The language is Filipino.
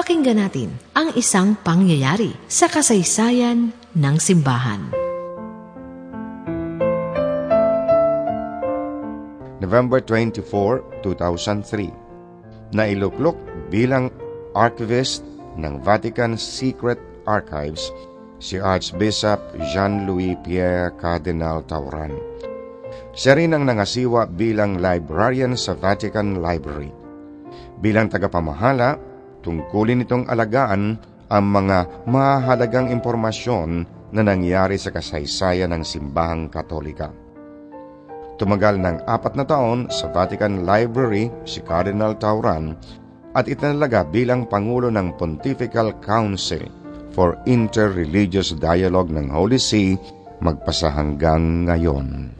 Pakinggan natin ang isang pangyayari sa kasaysayan ng simbahan. November 24, 2003 Nailuklok bilang archivist ng Vatican Secret Archives si Archbishop Jean-Louis Pierre Cardinal Tauran. Siya rin ang nangasiwa bilang librarian sa Vatican Library. Bilang tagapamahala, tungkulin nitong alagaan ang mga mahalagang impormasyon na nangyari sa kasaysayan ng simbahang katolika. Tumagal ng apat na taon sa Vatican Library si Cardinal Tauran at itinalaga bilang Pangulo ng Pontifical Council for Interreligious Dialogue ng Holy See magpasa hanggang ngayon.